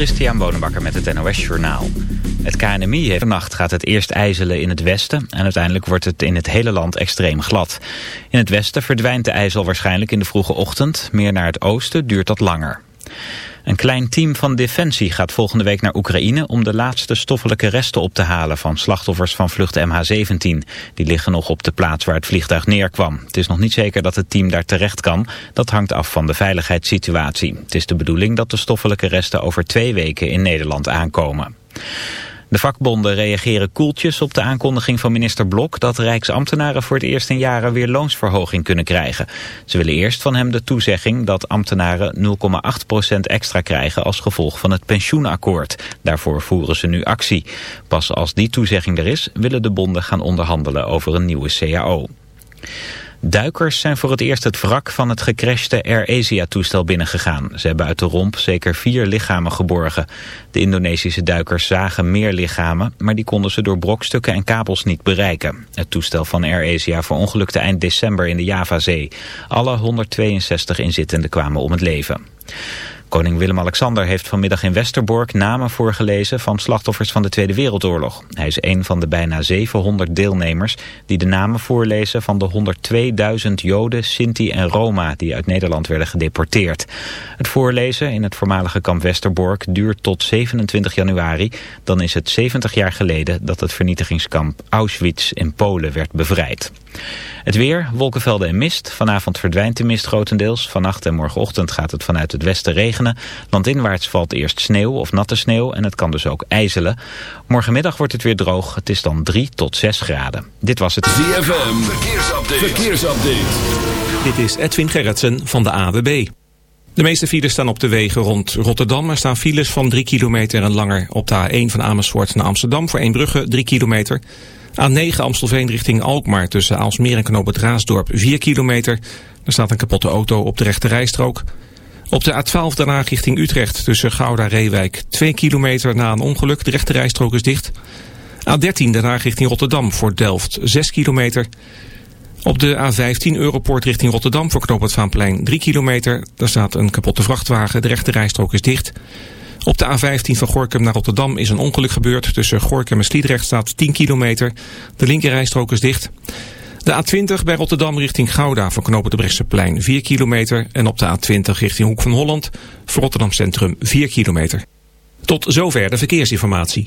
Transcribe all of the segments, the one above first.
Christian Bonenbakker met het NOS Journaal. Het KNMI heeft vannacht gaat het eerst ijzelen in het westen... en uiteindelijk wordt het in het hele land extreem glad. In het westen verdwijnt de ijzel waarschijnlijk in de vroege ochtend. Meer naar het oosten duurt dat langer. Een klein team van Defensie gaat volgende week naar Oekraïne om de laatste stoffelijke resten op te halen van slachtoffers van vlucht MH17. Die liggen nog op de plaats waar het vliegtuig neerkwam. Het is nog niet zeker dat het team daar terecht kan. Dat hangt af van de veiligheidssituatie. Het is de bedoeling dat de stoffelijke resten over twee weken in Nederland aankomen. De vakbonden reageren koeltjes op de aankondiging van minister Blok... dat Rijksambtenaren voor het eerst in jaren weer loonsverhoging kunnen krijgen. Ze willen eerst van hem de toezegging dat ambtenaren 0,8% extra krijgen... als gevolg van het pensioenakkoord. Daarvoor voeren ze nu actie. Pas als die toezegging er is, willen de bonden gaan onderhandelen over een nieuwe CAO. Duikers zijn voor het eerst het wrak van het gecrashte Air Asia-toestel binnengegaan. Ze hebben uit de romp zeker vier lichamen geborgen. De Indonesische duikers zagen meer lichamen, maar die konden ze door brokstukken en kabels niet bereiken. Het toestel van Air Asia verongelukte eind december in de Javazee. Alle 162 inzittenden kwamen om het leven. Koning Willem-Alexander heeft vanmiddag in Westerbork namen voorgelezen van slachtoffers van de Tweede Wereldoorlog. Hij is een van de bijna 700 deelnemers die de namen voorlezen van de 102.000 Joden, Sinti en Roma die uit Nederland werden gedeporteerd. Het voorlezen in het voormalige kamp Westerbork duurt tot 27 januari. Dan is het 70 jaar geleden dat het vernietigingskamp Auschwitz in Polen werd bevrijd. Het weer, wolkenvelden en mist. Vanavond verdwijnt de mist grotendeels. Vannacht en morgenochtend gaat het vanuit het westen regenen. Landinwaarts valt eerst sneeuw of natte sneeuw en het kan dus ook ijzelen. Morgenmiddag wordt het weer droog. Het is dan 3 tot 6 graden. Dit was het ZFM. Verkeersupdate. Verkeersupdate. Dit is Edwin Gerritsen van de AWB. De meeste files staan op de wegen rond Rotterdam. Er staan files van 3 kilometer en langer op de A1 van Amersfoort naar Amsterdam. Voor Eembrugge 3 kilometer. A9 Amstelveen richting Alkmaar tussen Aalsmeer en Knoop Raasdorp 4 kilometer. Er staat een kapotte auto op de rechte rijstrook. Op de A12 daarna richting Utrecht tussen Gouda-Reewijk 2 kilometer na een ongeluk. De rechte rijstrook is dicht. A13 daarna richting Rotterdam voor Delft 6 kilometer. Op de A15 Europoort richting Rotterdam voor Knoop het Vaanplein 3 kilometer. Daar staat een kapotte vrachtwagen. De rechte rijstrook is dicht. Op de A15 van Gorkum naar Rotterdam is een ongeluk gebeurd. Tussen Gorkum en Sliedrecht staat 10 kilometer. De linkerrijstrook is dicht. De A20 bij Rotterdam richting Gouda van knopen de Bresseplein 4 kilometer. En op de A20 richting Hoek van Holland voor Rotterdam Centrum 4 kilometer. Tot zover de verkeersinformatie.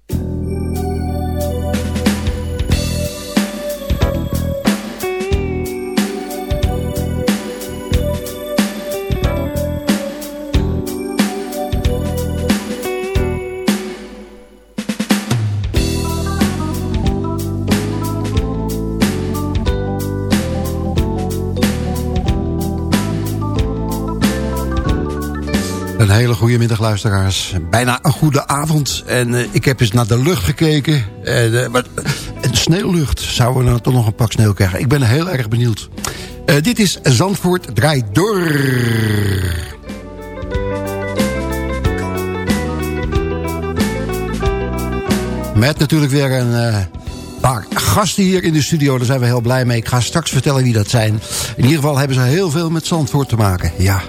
Hele goede middag, luisteraars. Bijna een goede avond. En uh, ik heb eens naar de lucht gekeken. Uh, maar, sneeuwlucht. Zouden we dan toch nog een pak sneeuw krijgen? Ik ben heel erg benieuwd. Uh, dit is Zandvoort draait door. Met natuurlijk weer een paar gasten hier in de studio. Daar zijn we heel blij mee. Ik ga straks vertellen wie dat zijn. In ieder geval hebben ze heel veel met Zandvoort te maken. Ja.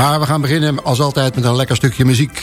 Maar we gaan beginnen als altijd met een lekker stukje muziek.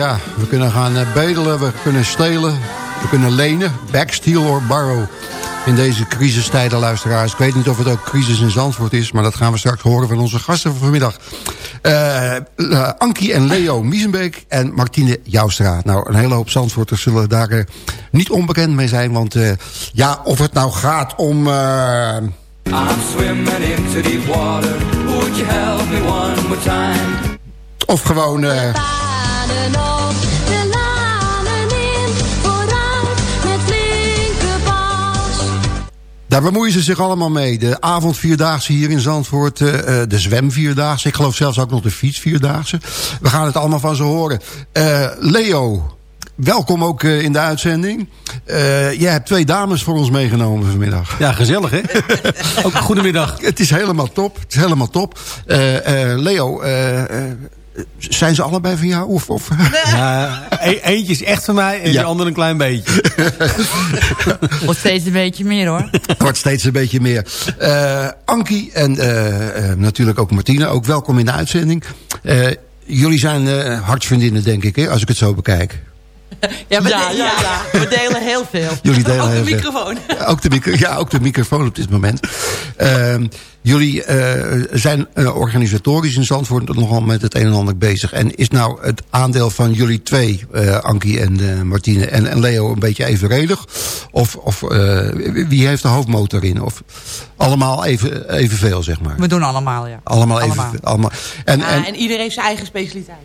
Ja, we kunnen gaan eh, bedelen, we kunnen stelen, we kunnen lenen. Back, steal or borrow. In deze crisistijden, luisteraars. Ik weet niet of het ook crisis in Zandvoort is... maar dat gaan we straks horen van onze gasten van vanmiddag. Uh, uh, Ankie en Leo Miesenbeek en Martine Joustra. Nou, een hele hoop Zandvoorters zullen daar uh, niet onbekend mee zijn. Want ja, of het nou gaat om... I'm swimming into deep water. Would you help me one more time? Of gewoon... Daar bemoeien ze zich allemaal mee. De avondvierdaagse hier in Zandvoort, uh, de zwemvierdaagse. Ik geloof zelfs ook nog de fietsvierdaagse. We gaan het allemaal van ze horen. Uh, Leo, welkom ook in de uitzending. Uh, jij hebt twee dames voor ons meegenomen vanmiddag. Ja, gezellig hè? ook goedemiddag. Het is helemaal top. Het is helemaal top. Leo, zijn ze allebei van jou? Of, of? Ja, e eentje is echt van mij en ja. de andere een klein beetje. Wordt steeds een beetje meer hoor. Wordt steeds een beetje meer. Uh, Ankie en uh, uh, natuurlijk ook Martina, ook welkom in de uitzending. jullie zijn hartsvriendinnen denk ik, hè, als ik het zo bekijk. Ja, we, Ja, de- ja, ja, we delen heel veel. Jullie delen Ook de heel veel. microfoon. Ook de, micro ja, ook de microfoon op dit moment. Ehm, jullie eh, zijn eh, organisatorisch in Zandvoort nogal met het een en ander bezig. En is nou het aandeel van jullie twee, eh Ankie en eh, Martine en, en Leo, een beetje evenredig? Of, of eh, wie heeft de hoofdmotor in? Of allemaal even, evenveel, zeg maar? We doen allemaal, ja. Allemaal even. Allemaal. Allemaal. En, Ja, en en iedereen heeft zijn eigen specialiteit.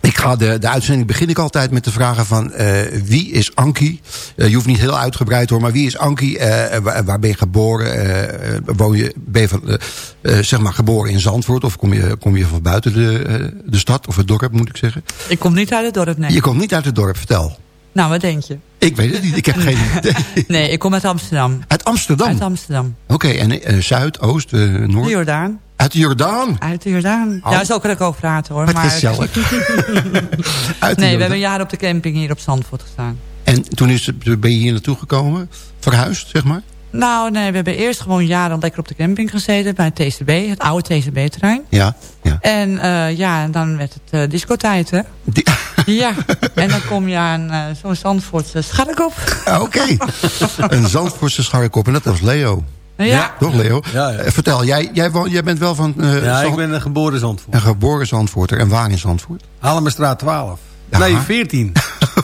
Ik ga de, de uitzending begin ik altijd met de vragen van eh, wie is Ankie? Eh, je hoeft niet heel uitgebreid hoor, maar wie is Ankie? Eh, waar, waar ben je geboren? Woon je, ben je van, zeg maar geboren in Zandvoort? Of kom je, kom je van buiten de, de stad of het dorp moet ik zeggen? Ik kom niet uit het dorp, nee. Je komt niet uit het dorp, vertel. Nou, wat denk je? Ik weet het niet, ik heb geen idee. Nee, ik kom uit Amsterdam. Uit Amsterdam? Uit Amsterdam. Oké, en eh, Zuid, Oost, eh, Noord? De Jordaan. Uit de Jordaan? Uit de Jordaan. Oh. Ja, zo kan ik ook praten hoor. Wat maar gezellig. Uit de Nee, we hebben een jaar op de camping hier op Zandvoort gestaan. En toen is, het- ben je hier naartoe gekomen? Verhuisd, zeg maar? Nou, nee, we hebben eerst gewoon jaren lekker op de camping gezeten bij het TCB, het oude TCB-terrein. Ja, ja. En eh, ja, en dan werd het uh, discotijd, hè? Ja, en dan kom je aan uh, zo'n Zandvoortse scharrekop. Ah, Oké, een Zandvoortse scharrekop en dat was Leo. Ja. Toch, Leo? Ja, ja. Eh, Vertel, jij, jij, bent wel van... eh, Ja, ik ben een geboren Zandvoort. Een geboren Zandvoorter. En waar in Zandvoort? Halemerstraat 12. Aha. Nee, 14.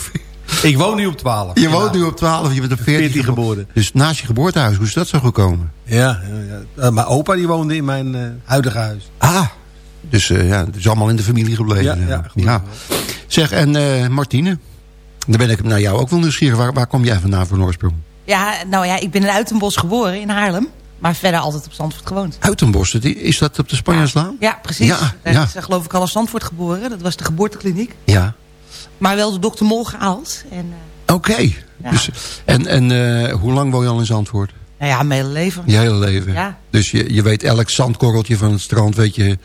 ik woon nu op 12. Je woont nu op 12, je bent op 14, 14 gebo- geboren. Dus naast je geboortehuis, hoe is dat zo gekomen? Ja, ja, ja. Eh, mijn opa die woonde in mijn eh, huidige huis. Ah, dus eh, ja, het is allemaal in de familie gebleven. Ja, ja, ja. Zeg, en eh, Martine? Dan ben ik naar jou ook wel nieuwsgierig. Waar, waar kom jij vandaan voor oorsprong? Ja, nou ja, ik ben in Uitenbos geboren in Haarlem. Maar verder altijd op Zandvoort gewoond. Uitenbos, is dat op de Spanjaarslaan? Ja, precies. Ja, Daar ja. is eh, geloof ik al op Zandvoort geboren. Dat was de geboortekliniek. Ja. Maar wel de dokter Mol gehaald. En eh, Oké. Ja. Dus, en en eh, hoe lang woon je al in Zandvoort? Nou ja, mijn hele leven. Je hele leven? Ja. Dus je, je weet elk zandkorreltje van het strand weet je,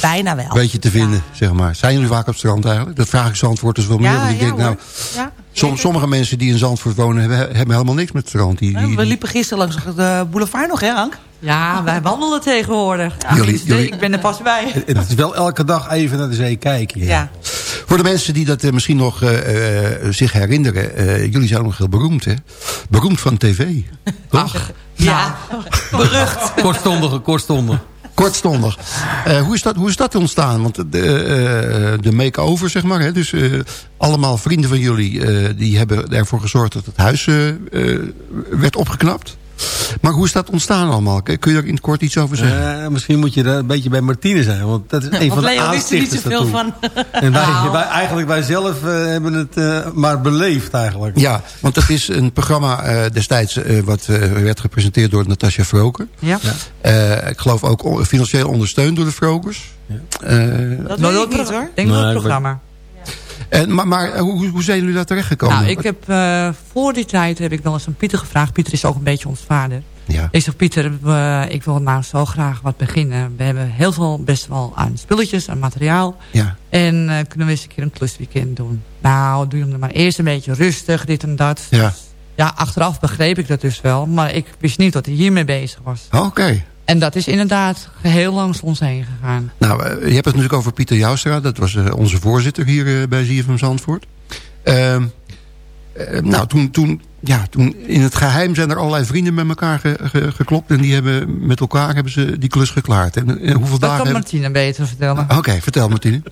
Bijna wel. weet je te vinden, zeg maar. Zijn jullie vaak op het strand eigenlijk? Dat vraag ik Zandvoorters wel meer. Ja, want ik ja, denk, nou, hoor. Som- sommige mensen die in Zandvoort wonen hebben, hebben helemaal niks met het strand. Die, die, We liepen gisteren langs de boulevard nog, hè Hank? Ja, wij wandelen tegenwoordig. Ja, Jullie- tenminste, jullie- Ik ben er pas bij. Het het is wel elke dag even naar de zee kijken. Ja. Voor de mensen die dat eh, misschien nog eh, eh, zich herinneren. eh, jullie zijn nog heel beroemd, hè? Beroemd van tv. Toch? Ja, berucht. Kortstondige, kortstondig. Kortstondig. Eh, hoe, is dat, hoe is dat ontstaan? Want de, eh, de make-over, zeg maar. Hè? Dus eh, allemaal vrienden van jullie... eh, die hebben ervoor gezorgd dat het huis werd opgeknapt. Maar hoe is dat ontstaan allemaal? Kun je daar in het kort iets over zeggen? Eh, misschien moet je er een beetje bij Martine zijn. Want dat is een van de wist er niet aanstichters zoveel van. En wij, Nou. wij, eigenlijk wij zelf eh, hebben het eh, maar beleefd eigenlijk. Ja, want dat is een programma eh, destijds... eh, wat eh, werd gepresenteerd door Natasja Vroker. Ja. Eh, ik geloof ook financieel ondersteund door de Vrokers. Eh, Dat Nou, weet ik niet hoor. Ik denk wel Nee, het ik programma. En, maar maar eh, hoe, hoe zijn jullie daar terechtgekomen? Nou, ik heb eh, voor die tijd heb ik wel eens aan Pieter gevraagd. Pieter is ook een beetje ons vader. Ja. Ik zeg, Pieter, ik wil nou zo graag wat beginnen. We hebben heel veel, best wel aan spulletjes, aan materiaal. Ja. En eh, kunnen we eens een keer een klusweekend doen? Nou, doe je hem maar eerst een beetje rustig, dit en dat. Ja. Ja, achteraf begreep ik dat dus wel. Maar ik wist niet dat hij hiermee bezig was. Oké. En dat is inderdaad heel langs ons heen gegaan. Nou, eh, je hebt het natuurlijk over Pieter Joustra. Dat was eh, onze voorzitter hier eh, bij ZFM Zandvoort. Ehm, eh, nou, toen, toen, ja, toen in het geheim zijn er allerlei vrienden met elkaar ge- ge- geklopt. En die hebben met elkaar hebben ze die klus geklaard. En, en hoeveel Dat dagen kan hebben... Martine beter vertellen. Oké, vertel Martine.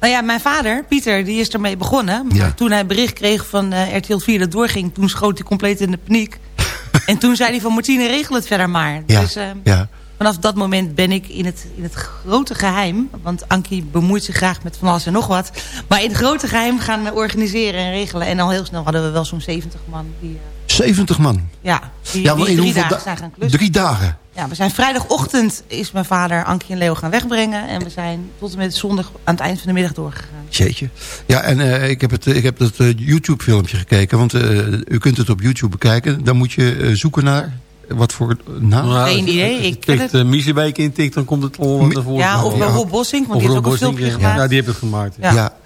Nou ja, mijn vader, Pieter, die is ermee begonnen. Maar Ja. toen hij bericht kreeg van eh, RTL 4 dat doorging... toen schoot hij compleet in de paniek. en toen zei hij van Martine, regel het verder maar. Ja, Dus eh, ja. Vanaf dat moment ben ik in het, in het grote geheim... want Ankie bemoeit zich graag met van alles en nog wat... maar in het grote geheim gaan eh, organiseren en regelen. En al heel snel hadden we wel zo'n 70 man die, eh, 70 man. ja, die, Ja, die in drie dagen da- zijn gaan klussen. Drie dagen. Ja, we zijn vrijdagochtend is mijn vader Ankie en Leo gaan wegbrengen. En we zijn tot en met zondag aan het eind van de middag doorgegaan. Jeetje. Ja, en eh, ik heb, het, ik heb dat eh, YouTube-filmpje gekeken. Want eh, u kunt het op YouTube bekijken. Dan moet je eh, zoeken naar... Wat voor naam? Nou, Geen idee, Als je tikt, het. uh, intikt, dan komt het al naar voren. Ja, of bij. Rob Bossink, want Of die heeft ook een filmpje gemaakt. Ja, die heeft het gemaakt. Ja.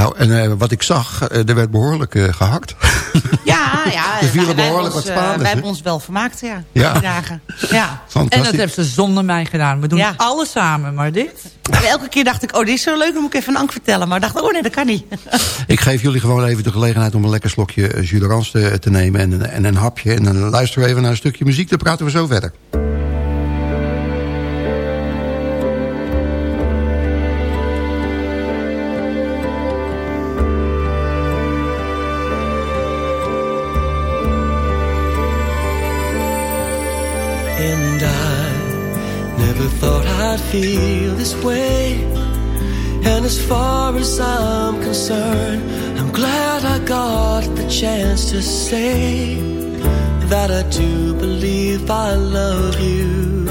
Nou, en uh, wat ik zag, uh, er werd behoorlijk uh, gehakt. Ja, ja. er vielen wij, behoorlijk wat Spaanders. wij hebben ons wel vermaakt, ja. Ja. Die dagen. Ja. En dat hebben ze zonder mij gedaan. We doen Ja. alles samen, maar dit... En elke keer dacht ik, oh, dit is zo leuk, dan moet ik even een Ank vertellen. Maar ik dacht, oh nee, dat kan niet. Ik geef jullie gewoon even de gelegenheid om een lekker slokje d'orange te, te nemen en, een- en een hapje. En dan luisteren we even naar een stukje muziek, dan praten we zo verder. Feel this way. And as far as I'm concerned, I'm glad I got the chance to say that I do believe I love you.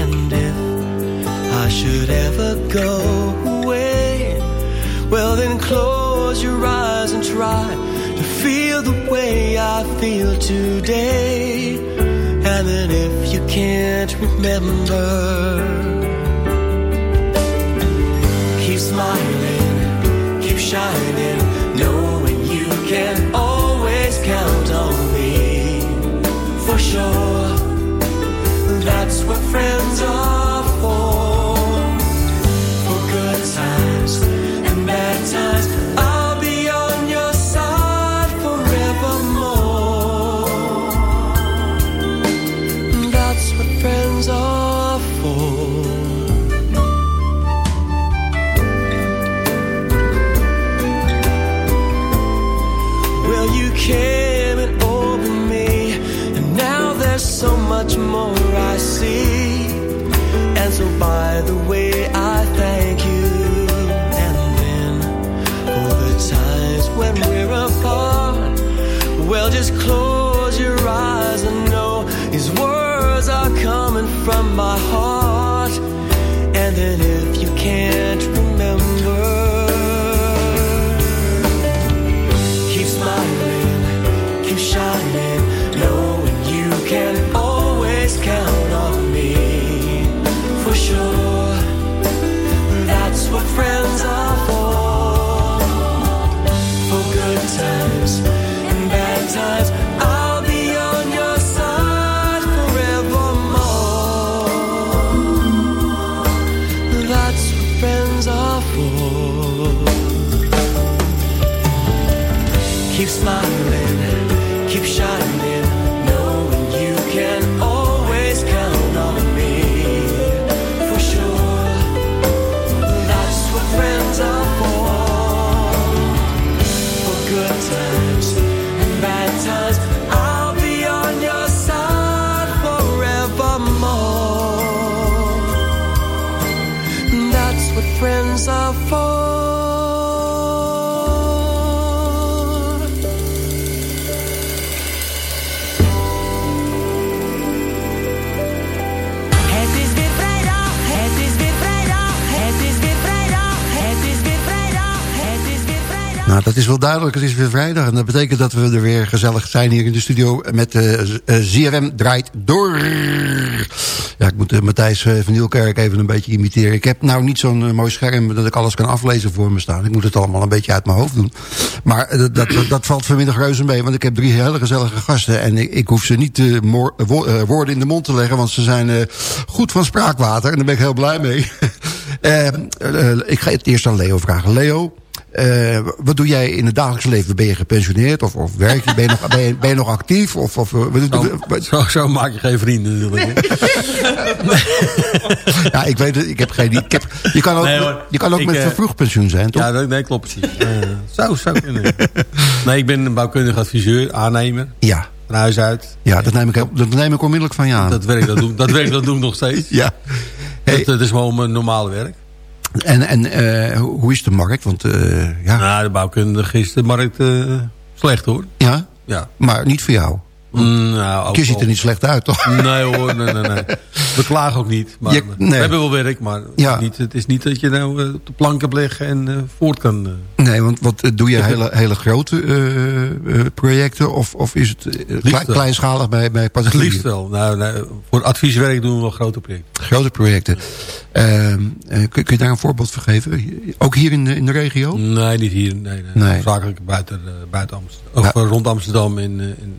And if I should ever go away, well then close your eyes and try to feel the way I feel today. And then if you can't remember, shining, knowing you can always count on me. For sure, that's what friends are these words are coming from my heart. And then, if you can't dat is wel duidelijk. Het is weer vrijdag. En dat betekent dat we er weer gezellig zijn hier in de studio... met eh z- eh, Draait Door. Ja, ik moet eh, Matthijs van Nieuwkerk even een beetje imiteren. Ik heb nou niet zo'n mooi scherm dat ik alles kan aflezen voor me staan. Ik moet het allemaal een beetje uit mijn hoofd doen. Maar dat, dat, dat valt vanmiddag reuze mee. Want ik heb drie hele gezellige gasten. En ik, ik hoef ze niet wo- woorden in de mond te leggen... want ze zijn goed van spraakwater. En daar ben ik heel blij mee. Ik ga het eerst aan Leo vragen. Leo... Eh, wat doe jij in het dagelijks leven? Ben je gepensioneerd of, of werk je? Ben je nog, ben je, ben je nog actief? Of, of, eh, Zo, zo, zo maak je geen vrienden natuurlijk. ja, ik weet het. Ik heb geen. Ik heb, je kan ook, Nee, hoor. je kan ook Ik, met eh, vervroegd pensioen zijn, toch? Ja, dat, nee, klopt precies. Zou, zou kunnen. Nee, ik ben een bouwkundig adviseur, aannemer. Ja. Van huis uit. Ja, dat neem ik, dat neem ik onmiddellijk van je aan. Dat werk, dat doe, dat werk, dat doe ik nog steeds. Ja. Dat, dat is gewoon mijn normale werk. En, en eh, hoe is de markt? Want eh, ja. Nou, de bouwkundige is de markt eh, slecht hoor. ja, Ja. maar niet voor jou. Mm, nou, ook Je ziet er niet slecht uit, toch? Nee hoor, nee, nee, nee. We klagen ook niet. Maar Je- nee. We hebben wel werk, maar Ja. niet, het is niet dat je nou eh, op de plank hebt liggen en eh, voort kan. eh. Nee, want wat, doe je hele, hele grote projecten? Of, of is het klein, kleinschalig bij, bij Het particulieren? liefst wel. Nou, nou, voor advieswerk doen we wel grote projecten. Grote projecten. Ehm, eh, kun, kun je daar een voorbeeld van geven? Ook hier in de, in de regio? Nee, niet hier. Nee, nee. Zakelijk buiten, buiten Amsterdam. Of rond Amsterdam en, eh, en,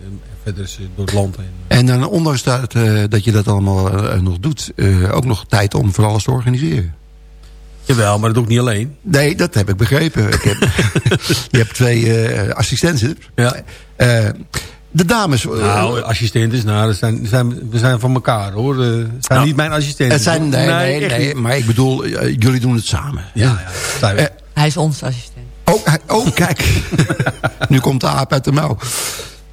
is, eh, door het land heen. En dan ondanks dat, eh, dat je dat allemaal eh, nog doet... eh, ook nog tijd om van alles te organiseren. Jawel, maar dat doe ik niet alleen. Nee, dat heb ik begrepen. Ik heb, je hebt twee eh, assistenten. Ja. Eh, de dames... eh, Nou, assistenten, nou, dat zijn, zijn, we zijn van elkaar hoor. Eh, Het zijn Nou, niet mijn assistenten. het zijn, nee, nee, nee, maar ik bedoel, eh, jullie doen het samen. Ja, ja. Eh, Hij is ons assistent. Oh, hij- oh kijk. nu komt de aap uit de mouw.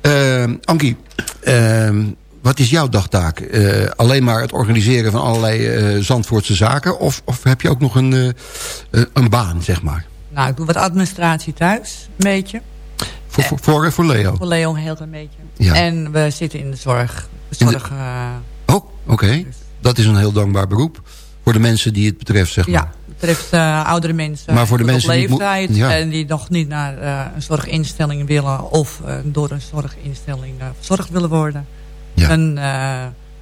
Ehm Ankie, ehm, wat is jouw dagtaak? Eh, alleen maar het organiseren van allerlei eh, Zandvoortse zaken? Of, of heb je ook nog een, eh, een baan, zeg maar? Nou, ik doe wat administratie thuis, een beetje. Voor, voor, voor, voor Leo? Voor Leo een heel klein beetje. Ja. En we zitten in de zorg. De Oh, oké. Dat is een heel dankbaar beroep. Voor de mensen die het betreft, zeg maar. ja, betreft eh, oudere mensen. Maar voor de op mensen die het moet- leeftijd. ja. En die nog niet naar eh, een zorginstelling willen. Of eh, door een zorginstelling verzorgd willen worden. Ja. Dan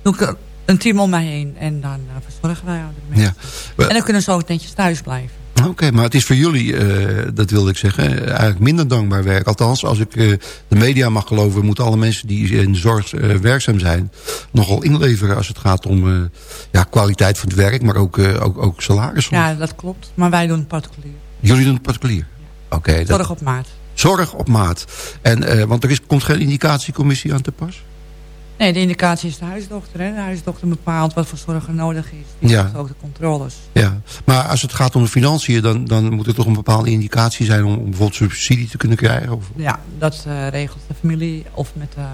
doe ik een team om mij heen. En dan verzorgen wij oudere mensen. Ja. En dan kunnen ze ook netjes thuis blijven. Oké, maar het is voor jullie, eh, dat wilde ik zeggen, eigenlijk minder dankbaar werk. Althans, als ik eh, de media mag geloven... moeten alle mensen die in de zorg eh, werkzaam zijn... nogal inleveren als het gaat om ja, kwaliteit van het werk... maar ook, ook, ook salaris. Ja, dat klopt. Maar wij doen het particulier. Jullie doen het particulier? Oké. Zorg op maat. Zorg op maat. En, want er is, komt geen indicatiecommissie aan te pas? Nee, de indicatie is de huisdochter. Hè? De huisdochter bepaalt wat voor zorg er nodig is. Die Ja. ook de controles. Ja, maar als het gaat om de financiën... dan, dan moet er toch een bepaalde indicatie zijn... om, om bijvoorbeeld subsidie te kunnen krijgen? Of... Ja, dat eh, regelt de familie of met de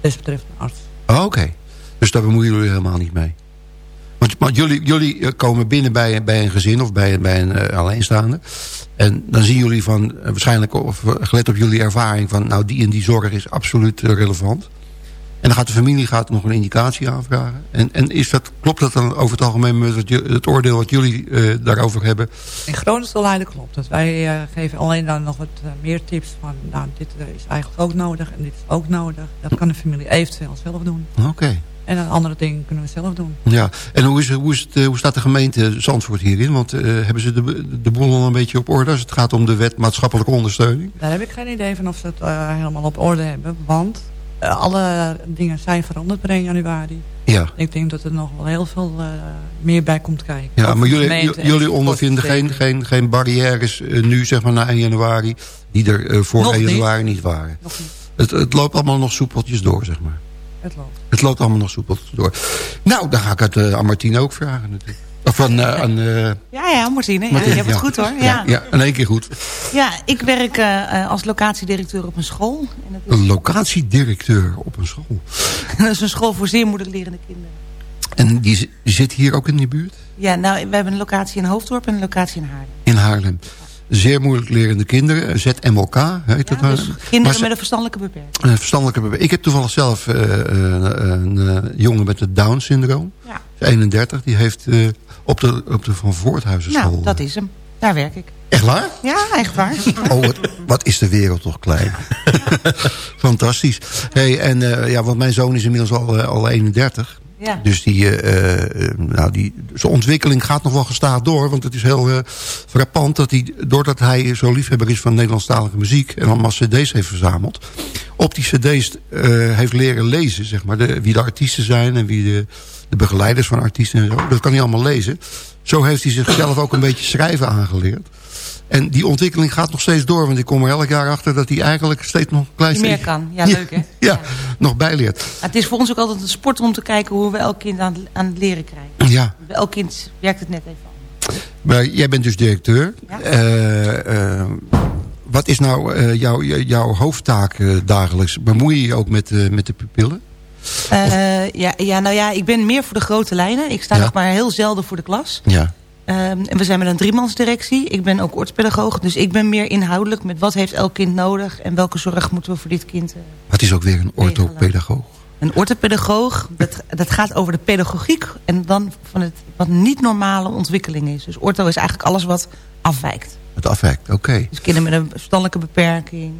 desbetreffende arts. Oh, Oké, dus daar bemoeien jullie helemaal niet mee. Want, want jullie, jullie eh, komen binnen bij, bij een gezin of bij, bij een eh, alleenstaande. En dan zien jullie van, waarschijnlijk of gelet op jullie ervaring... van nou die en die zorg is absoluut relevant. En dan gaat de familie gaat nog een indicatie aanvragen. En, en is dat, klopt dat dan over het algemeen met ju- het oordeel wat jullie eh, daarover hebben? In grote lijnen klopt het. Wij eh, geven alleen dan nog wat eh, meer tips van... nou, dit is eigenlijk ook nodig en dit is ook nodig. Dat kan de familie eventueel zelf doen. Oké. En dan andere dingen kunnen we zelf doen. Ja, en hoe, is, hoe, is het, hoe staat de gemeente Zandvoort hierin? Want hebben ze de, de boel al een beetje op orde als het gaat om de wet maatschappelijke ondersteuning? Daar heb ik geen idee van of ze het helemaal op orde hebben. Want alle dingen zijn veranderd per 1 januari. Ja. Ik denk dat er nog wel heel veel eh, meer bij komt kijken. Ja, maar jullie, jullie de ondervinden geen, geen, geen barrières eh, nu, zeg maar, na 1 januari... die er eh, voor Nog 1 niet. januari niet waren. Nog niet. Het, het loopt allemaal nog soepeltjes door, zeg maar. Het loopt. Het loopt allemaal nog soepeltjes door. Nou, dan ga ik het eh, aan Martine ook vragen natuurlijk. Of aan... eh, eh, Ja, ja, Martine. Ja, Martine, je hebt het goed hoor. Ja, Ja, in één keer goed. ja ik werk eh, als locatiedirecteur op een school. En dat Een locatiedirecteur op een school. is, dat is een school voor zeer moeilijk lerende kinderen. En die, die zit hier ook in de buurt? Ja, nou, we hebben een locatie in Hoofddorp en een locatie in Haarlem. In Haarlem. Zeer moeilijk lerende kinderen. ZMLK heet dat. Dus nou? kinderen Maar ze- met een verstandelijke beperking. Een verstandelijke beperking. Ik heb toevallig zelf eh, eh, een eh, jongen met het Down-syndroom. Ja. 31. Die heeft eh, op, de, op de Van Voorthuizenschool... Nou, dat is hem. Daar werk ik. Echt waar? Ja, echt waar. Oh, wat, wat is de wereld toch klein. Fantastisch. Hey, en eh, ja, want mijn zoon is inmiddels al, eh, al 31. Ja. Dus die, eh, eh, nou, die, zijn ontwikkeling gaat nog wel gestaag door. Want het is heel eh, frappant dat hij, doordat hij zo liefhebber is van Nederlandstalige muziek... en allemaal cd's heeft verzameld... op die cd's eh, heeft leren lezen, zeg maar. De, wie de artiesten zijn en wie de, de begeleiders van artiesten en zo. Dat kan hij allemaal lezen. Zo heeft hij zichzelf ook een beetje schrijven aangeleerd. En die ontwikkeling gaat nog steeds door. Want ik kom er elk jaar achter dat hij eigenlijk steeds nog een klein Die meer kan. Ja, leuk hè? Ja, nog bijleert. Maar het is voor ons ook altijd een sport om te kijken hoe we elk kind aan, het- aan het leren krijgen. Ja, Bij elk kind werkt het net even anders. maar jij bent dus directeur. Ja. Eh, eh, wat is nou eh, jouw, jouw hoofdtaak dagelijks? Bemoei je je ook met, met de pupillen? Ja, ja, nou ja, ik ben meer voor de grote lijnen. Ik sta nog maar heel zelden voor de klas. Ja. Ehm, en we zijn met een driemansdirectie. Ik ben ook orthopedagoog, dus ik ben meer inhoudelijk met wat heeft elk kind nodig en welke zorg moeten we voor dit kind. Uh, wat is ook weer een orthopedagoog? Een orthopedagoog, dat, dat gaat over de pedagogiek en dan van het wat niet normale ontwikkeling is. Dus ortho is eigenlijk alles wat afwijkt. Het afwijkt, oké. Dus kinderen met een verstandelijke beperking,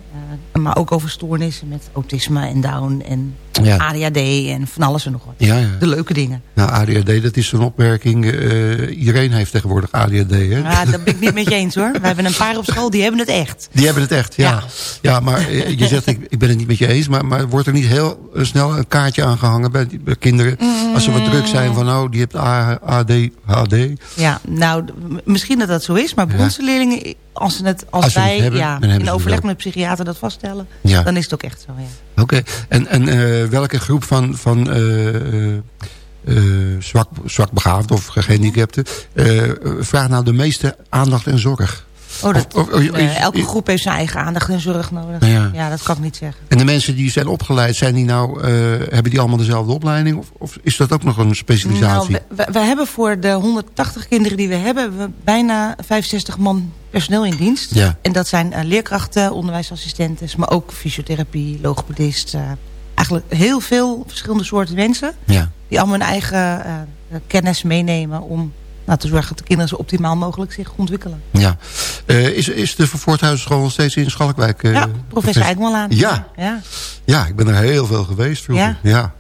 uh, maar ook over stoornissen met autisme en Down en ja. ADHD en van alles en nog wat. Ja, ja. De leuke dingen. Nou, ADHD, dat is een opmerking. Uh, iedereen heeft tegenwoordig ADHD, hè? Ja, dat ben ik niet met je eens, hoor. We hebben een paar op school, die hebben het echt. Die hebben het echt, ja. Ja, maar eh, je zegt, ik, ik ben het niet met je eens... maar, maar wordt er niet heel snel een kaartje aangehangen bij, bij kinderen... Mm. als ze wat druk zijn van, oh, die hebt ADHD? Ja, nou, misschien dat dat zo is... maar bij onze leerlingen, als, ze het, als, als wij het hebben, ja, in overleg met de psychiater dat vaststellen... Ja. dan is het ook echt zo, ja. Oké, en, en uh, welke groep van, van uh, uh, zwak, zwak begaafd of gehandicapten... vraagt nou de meeste aandacht en zorg? Oh, dat, of, of, is, elke groep heeft zijn eigen aandacht en zorg nodig. Ja. ja. dat kan ik niet zeggen. En de mensen die zijn opgeleid, zijn die nou, hebben die allemaal dezelfde opleiding? Of, of, is dat ook nog een specialisatie? Nou, we, we, hebben voor de 180 kinderen die we hebben... We bijna 65 man personeel in dienst. Ja. En dat zijn uh, leerkrachten, onderwijsassistenten... maar ook fysiotherapie, logopedist... Uh, eigenlijk heel veel verschillende soorten mensen... Ja. die allemaal hun eigen kennis meenemen... om nou, te zorgen dat de kinderen zo optimaal mogelijk zich ontwikkelen. Ja. is, is de Vervoorthuisschool nog steeds in Schalkwijk? ja, professor Eikman aan. Ja. ja. Ja, ik ben er heel veel geweest vroeger. Ja. ja.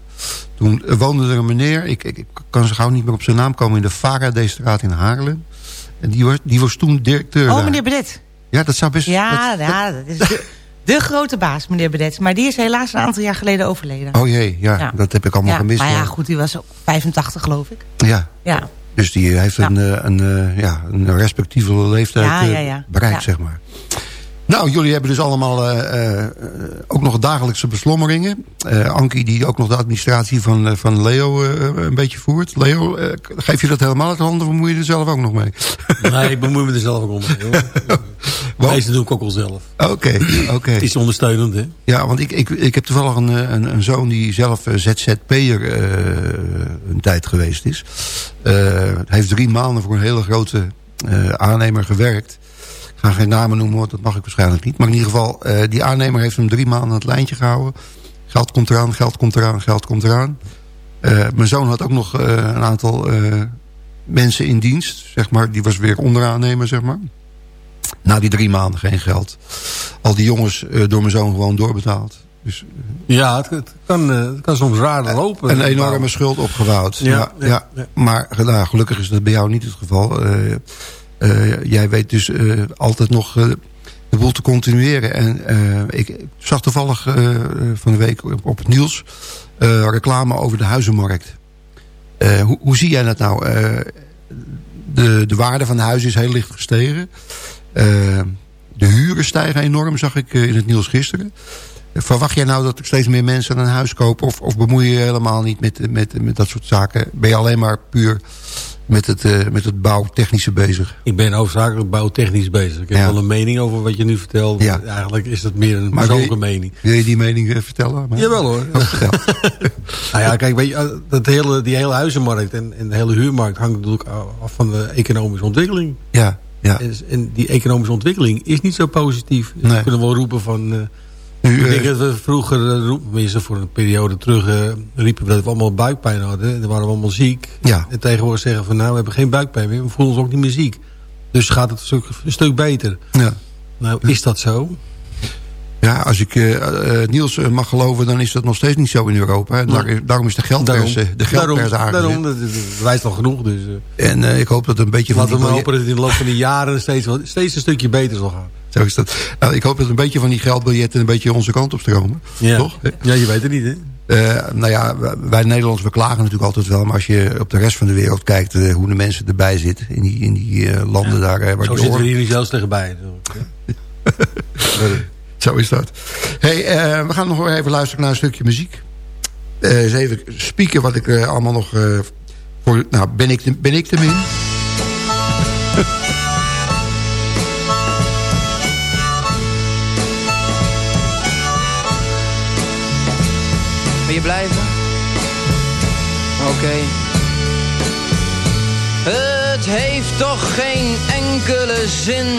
Toen woonde er een meneer, ik, ik, ik kan zo gauw niet meer op zijn naam komen... in de Faraday-straat in Haarlem. En die was, die was toen directeur Oh, meneer Bedet. Ja, dat zou best... Ja, dat, ja, dat is de, de, grote baas, meneer Bedet. Maar die is helaas een aantal jaar geleden overleden. Oh jee, ja, ja. dat heb ik allemaal ja, gemist. Maar ja, goed, die was 85 geloof ik. Ja. ja. Dus die heeft een, een, een, ja, een respectieve leeftijd bereikt, zeg maar. Nou, jullie hebben dus allemaal uh, uh, ook nog dagelijkse beslommeringen. Uh, Ankie die ook nog de administratie van, van Leo een beetje voert. Leo, geef je dat helemaal uit handen of bemoei je er zelf ook nog mee? Nee, ik bemoei me er zelf ook om mee. Deze doe ik ook al zelf. Oké, oké. Het is ondersteunend, hè? Ja, want ik, ik, ik heb toevallig een, een, een zoon die zelf ZZP'er een tijd geweest is. Hij heeft drie maanden voor een hele grote aannemer gewerkt. Ik ga geen namen noemen, want dat mag ik waarschijnlijk niet. Maar in ieder geval, uh, die aannemer heeft hem drie maanden aan het lijntje gehouden. Geld komt eraan, geld komt eraan, geld komt eraan. Uh, mijn zoon had ook nog uh, een aantal mensen in dienst. Zeg maar, die was weer onderaannemer, zeg maar. Na die drie maanden geen geld. Al die jongens door mijn zoon gewoon doorbetaald. Dus, ja, het, het, kan, het kan soms raar lopen. Een enorme schuld opgebouwd. Ja, ja, ja, ja. Maar nou, gelukkig is dat bij jou niet het geval. Uh, jij weet dus uh, altijd nog de boel te continueren. En ik zag toevallig van de week op, op het nieuws reclame over de huizenmarkt. Hoe, hoe, zie jij dat nou? de, de waarde van de huizen is heel licht gestegen. De huren stijgen enorm, zag ik in het nieuws gisteren. Verwacht jij nou dat er steeds meer mensen een huis kopen? Of, of bemoei je je helemaal niet met, met, met dat soort zaken? Ben je alleen maar puur met het, uh, met het bouwtechnische bezig? Ik ben hoofdzakelijk bouwtechnisch bezig. Ik heb ja. wel een mening over wat je nu vertelt. Ja. Eigenlijk is dat meer een persoonlijke mening. Wil je die mening uh, vertellen? Maar... Jawel hoor. Oh, nou ja, kijk, weet je, dat hele, die hele huizenmarkt en, en de hele huurmarkt hangt natuurlijk af van de economische ontwikkeling. Ja, ja. En, die economische ontwikkeling is niet zo positief. Dus nee. we kunnen wel roepen van... Uh, nu, ik denk dat we vroeger, tenminste voor een periode terug, uh, riepen we dat we allemaal buikpijn hadden. En dan waren we allemaal ziek. Ja. En tegenwoordig zeggen van nou, we hebben geen buikpijn meer. We voelen ons ook niet meer ziek. Dus gaat het een stuk, een stuk beter. Ja. Nou, is dat zo? Ja, als ik uh, uh, Niels mag geloven, dan is dat nog steeds niet zo in Europa. En daar, daarom is de geldpers, daarom, de geldpers daarom, daarom, dat, dat wijst al genoeg. Dus, en ik hoop dat een beetje... Laten we maar hopen dat het in de loop van de jaren steeds, steeds een stukje beter zal gaan. Zo is dat. Nou, ik hoop dat een beetje van die geldbiljetten een beetje onze kant op stromen. Ja. Toch? Ja, je weet het niet, hè? Uh, nou ja, wij Nederlanders, we klagen natuurlijk altijd wel. Maar als je op de rest van de wereld kijkt uh, hoe de mensen erbij zitten. In die, in die uh, landen ja. daar. waar Zo zitten we hier nu zelfs tegenbij. Zo is dat. Hey, we gaan nog even luisteren naar een stukje muziek. eens even spieken wat ik allemaal nog... voor, nou, ben ik de, ben ik de min? Wil je blijven? Oké. Het heeft toch geen enkele zin.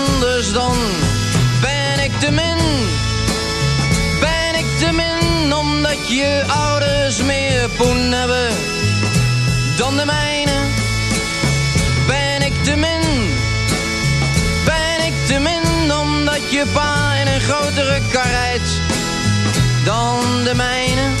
anders dan? Ben ik te min? Ben ik te min omdat je ouders meer poen hebben dan de mijne? Ben ik te min? Ben ik te min omdat je pa in een grotere kar rijdt dan de mijne?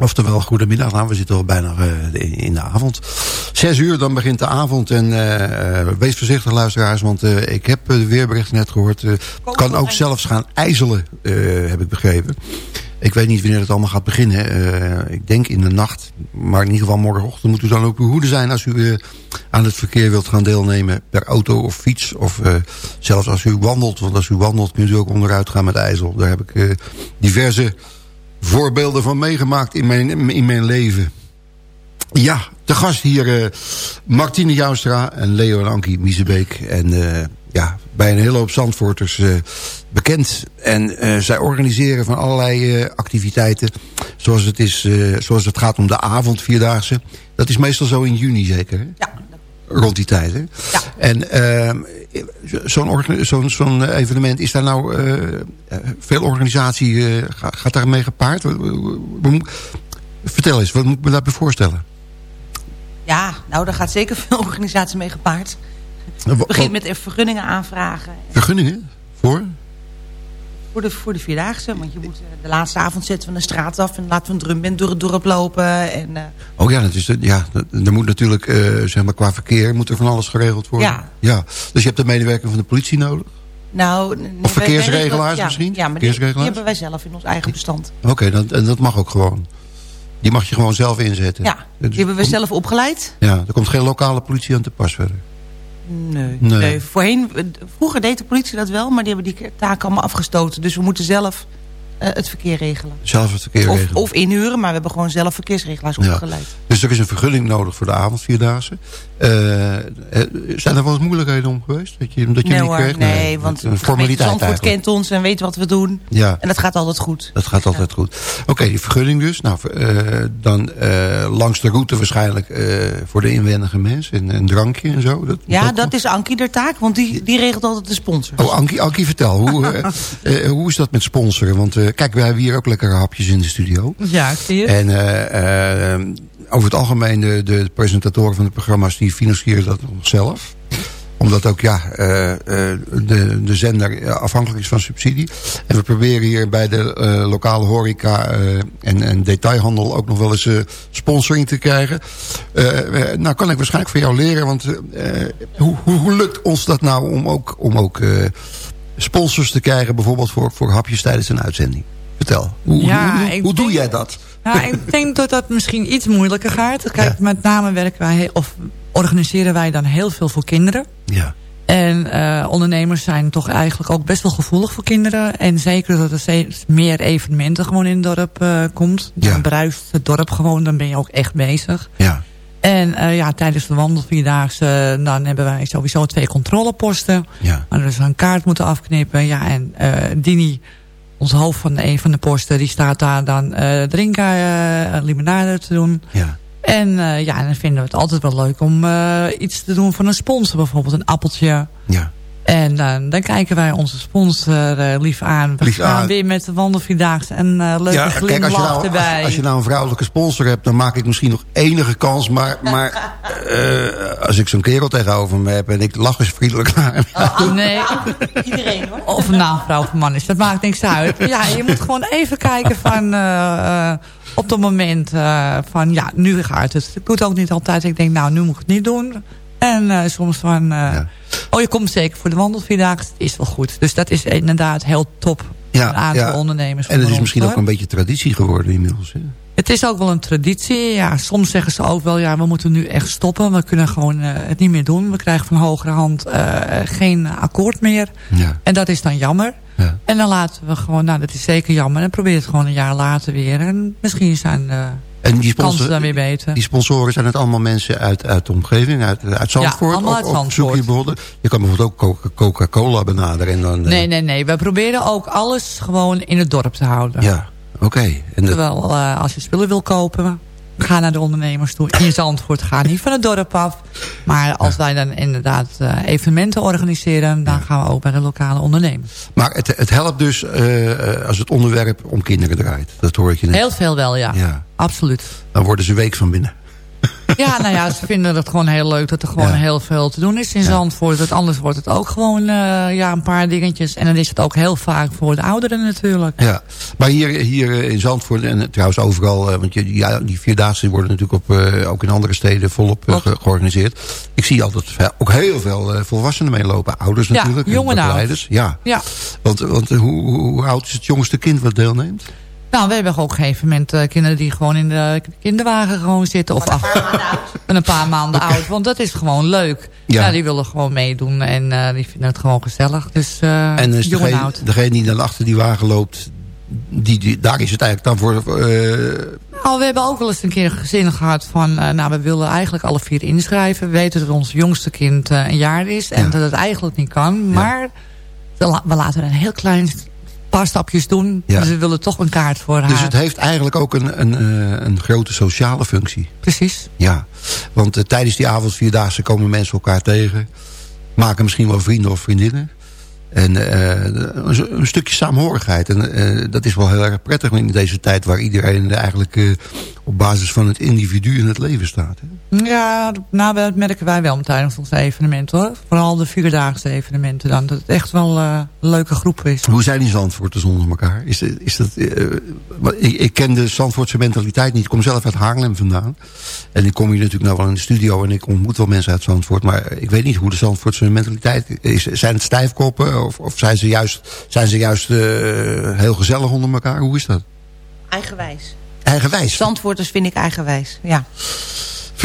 Oftewel, goedemiddag. Nou, we zitten al bijna uh, in de avond. Zes uur, dan begint de avond. En uh, wees voorzichtig, luisteraars. Want uh, ik heb de weerbericht net gehoord. Kan ook zelfs gaan ijzelen, heb ik begrepen. Ik weet niet wanneer het allemaal gaat beginnen. ik denk in de nacht. Maar in ieder geval morgenochtend moet u dan ook uw hoede zijn... als u aan het verkeer wilt gaan deelnemen per auto of fiets. Of zelfs als u wandelt. Want als u wandelt kunt u ook onderuit gaan met ijzel. Daar heb ik diverse voorbeelden van meegemaakt in mijn, in mijn leven. Ja, de gast hier Martine Joustra en Leo en Ankie Miezebeek. En ja, bij een hele hoop Zandvoorters uh, bekend. En zij organiseren van allerlei activiteiten. Zoals het, is, zoals het gaat om de avond, vierdaagse. Dat is meestal zo in juni zeker, hè? Ja. Rond die tijd, hè? Ja. En ehm, zo'n zo zo'n evenement, is daar nou veel organisatie, gaat daarmee gepaard? Vertel eens, wat moet ik me daarbij voorstellen? Ja, nou, daar gaat zeker veel organisatie mee gepaard. Het begint met vergunningen aanvragen. Vergunningen? Voor? Voor de, voor de Vierdaagse. Want je moet de laatste avond zetten van de straat af... en laten we een drumband door het dorp lopen. En, uh... Oh ja, dat is, ja, er moet natuurlijk, uh, zeg maar, qua verkeer... moet er van alles geregeld worden. Ja. ja. Dus je hebt de medewerking van de politie nodig? Nou, of verkeersregelaars ja, misschien? Ja, maar die, die, hebben wij zelf in ons eigen bestand. Oké, okay, en dat mag ook gewoon? Die mag je gewoon zelf inzetten. Ja, die hebben we zelf opgeleid. Ja, er komt geen lokale politie aan te pas verder. Nee. Nee. nee. Voorheen, vroeger deed de politie dat wel, maar die hebben die taken allemaal afgestoten. Dus we moeten zelf eh, het verkeer regelen. Zelf het verkeer Of, regelen. of inhuren, maar we hebben gewoon zelf verkeersregelaars Ja. opgeleid. Dus er is een vergunning nodig voor de avondvierdaagse. Eh, eh, zijn er wel eens moeilijkheden om geweest? Dat je, dat je nee niet kreeg? nee, want een formaliteit kent ons en weet wat we doen. Ja. En dat gaat altijd goed. Dat gaat altijd goed. Oké, die vergunning dus. Nou, eh, dan eh, langs de route waarschijnlijk eh, voor de inwendige mens. En een drankje en zo. Dat, Ja, dat is Ankie de taak, want die, die regelt altijd de sponsors. Oh, Ankie, Ankie vertel. Hoe, eh, eh, hoe is dat met sponsoren? Want eh, kijk, wij hebben hier ook lekkere hapjes in de studio. Ja, ik zie het. En eh, eh, over het algemeen, de, de presentatoren van de programma's... die financieren dat nog zelf omdat ook ja, de, de zender afhankelijk is van subsidie. En we proberen hier bij de lokale horeca en, en detailhandel ook nog wel eens sponsoring te krijgen. Nou kan ik waarschijnlijk van jou leren, want hoe, hoe, hoe lukt ons dat nou om ook, om ook sponsors te krijgen... bijvoorbeeld voor, voor hapjes tijdens een uitzending? Vertel, hoe, Ja, hoe, hoe, ik hoe doe denk- jij dat? Nou, ik denk dat dat misschien iets moeilijker gaat. Kijk, met name werken wij, of organiseren wij dan heel veel voor kinderen. Ja. En eh, ondernemers zijn toch eigenlijk ook best wel gevoelig voor kinderen. En zeker dat er steeds meer evenementen gewoon in het dorp eh, komt. Dan bruist het dorp gewoon, dan ben je ook echt bezig. Ja. En eh, ja, tijdens de wandelvierdaagse eh, dan hebben wij sowieso twee controleposten. Ja. Maar dus een kaart moeten afknippen. Ja, en eh Dini, ons hoofd van een van de posten, die staat daar dan drinken, limonade te doen. Ja. En ja, dan vinden we het altijd wel leuk om iets te doen voor een sponsor. Bijvoorbeeld een appeltje. Ja. En dan, dan kijken wij onze sponsor eh, lief aan. We Lief gaan aan. weer met de wandelvierdaagse en eh leuke Ja, kijk, als je, glimlach nou, erbij. als, als je nou een vrouwelijke sponsor hebt... dan maak ik misschien nog enige kans. Maar, maar eh, als ik zo'n kerel tegenover me heb... en ik lach eens vriendelijk naar hem... Oh, nee. Iedereen hoor. Of een nou, vrouw of man is, dat maakt niks uit. Ja, je moet gewoon even kijken van... eh, eh, op het moment eh, van, ja, nu gaat het. Ik doe het ook niet altijd. Ik denk, nou, nu moet ik het niet doen. En eh, soms van... eh, Oh, je komt zeker voor de wandelvierdaagse. Het is wel goed. Dus dat is inderdaad heel top. Ja, een aantal ja. ondernemers. En het is ons, misschien hoor. ook een beetje traditie geworden inmiddels. Hè? Het is ook wel een traditie. Ja, soms zeggen ze ook wel, ja, we moeten nu echt stoppen. We kunnen gewoon eh, het niet meer doen. We krijgen van hogere hand geen akkoord meer. Ja. En dat is dan jammer. Ja. En dan laten we gewoon, nou dat is zeker jammer. En probeer het gewoon een jaar later weer. En misschien zijn de En die, kansen die sponsoren zijn het allemaal mensen uit, uit de omgeving, uit, uit Zandvoort? allemaal uit Zandvoort. zoek je, kan bijvoorbeeld ook Coca- Coca-Cola benaderen. En dan, eh, Nee, nee, nee. We proberen ook alles gewoon in het dorp te houden. Ja, oké. Terwijl eh, als je spullen wil kopen, ga naar de ondernemers toe. In Zandvoort, ga niet van het dorp af. Maar als wij dan inderdaad eh, evenementen organiseren, dan gaan we ook bij de lokale ondernemers. Maar het, het helpt dus eh, als het onderwerp om kinderen draait. Dat hoor ik je net. Heel veel wel, ja. Ja. Absoluut. Dan worden ze week van binnen. Ja, nou ja, ze vinden het gewoon heel leuk dat er gewoon Ja. heel veel te doen is in Zandvoort. Want anders wordt het ook gewoon eh, ja, een paar dingetjes. En dan is het ook heel vaak voor de ouderen natuurlijk. Ja, maar hier, hier eh, in Zandvoort en trouwens overal... eh, want je, ja, die Vierdaagse worden natuurlijk op, eh, ook in andere steden volop eh, ge- georganiseerd. Ik zie altijd ook heel veel eh, volwassenen meelopen. Ouders Ja, natuurlijk. begeleiders. Ja, Ja. want, want eh, hoe, hoe, hoe oud is het jongste kind wat deelneemt? Nou, we hebben ook op een gegeven moment eh, kinderen die gewoon in de kinderwagen gewoon zitten. Of af, en een paar maanden oud. Want dat is gewoon leuk. Ja. Ja, die willen gewoon meedoen en eh, die vinden het gewoon gezellig. Dus eh en jong degene, oud. degene die dan achter die wagen loopt... Die, die, daar is het eigenlijk dan voor... eh, Nou, we hebben ook wel eens een keer een gezin gehad van... eh, nou, we willen eigenlijk alle vier inschrijven. We weten dat ons jongste kind een jaar is. En dat het eigenlijk niet kan. Maar we laten een heel klein paar stapjes doen. Ja. Dus we willen toch een kaart voor haar. dus het heeft eigenlijk ook een, een, eh, een grote sociale functie. Precies. Ja, want eh, tijdens die avondvierdaagse komen mensen elkaar tegen. Maken misschien wel vrienden of vriendinnen. En eh, een, stukje saamhorigheid. En eh, dat is wel heel erg prettig in deze tijd... waar iedereen eigenlijk eh, op basis van het individu in het leven staat. Hè? Ja, nou, dat merken wij wel tijdens onze evenementen hoor. Vooral de vierdaagse evenementen dan. Dat het echt wel een leuke groep is. Hoe zijn die Zandvoorters onder elkaar? Is, is dat, ik, ik ken de Zandvoortse mentaliteit niet. Ik kom zelf uit Haarlem vandaan. En ik kom hier natuurlijk nou wel in de studio... en ik ontmoet wel mensen uit Zandvoort. Maar ik weet niet hoe de Zandvoortse mentaliteit is. Zijn het stijfkoppen of, of zijn ze juist, zijn ze juist eh, heel gezellig onder elkaar? Hoe is dat? Eigenwijs. Eigenwijs? Zandvoorters vind ik eigenwijs, ja.